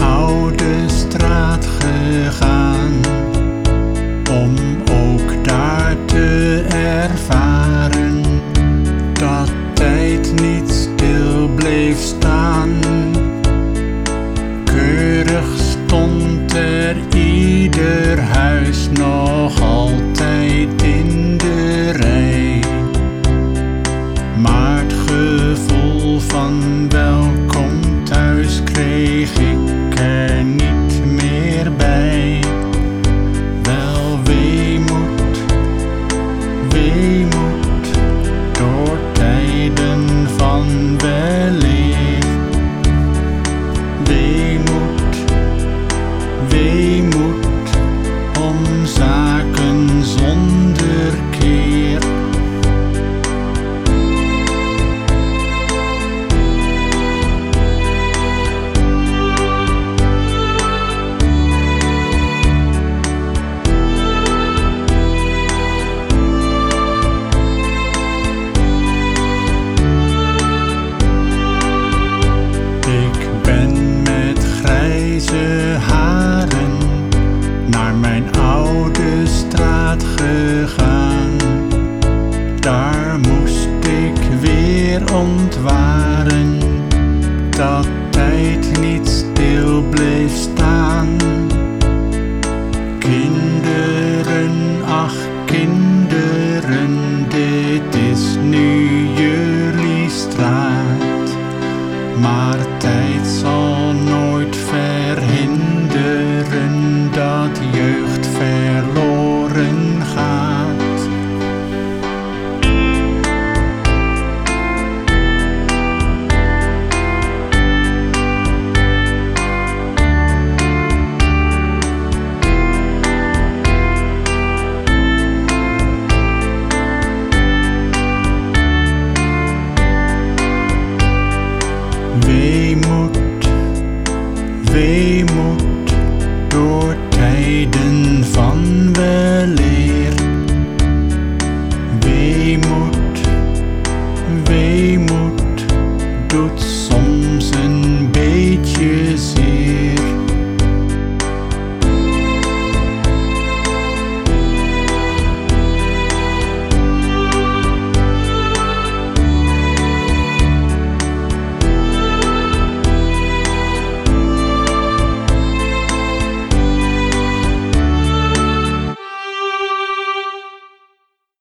oude straat gegaan om ook daar te ervaren dat tijd niet stil bleef staan. Keurig stond er ieder huis. gegaan. Daar moest ik weer ontwaren dat imot, da teiden fann vel inn.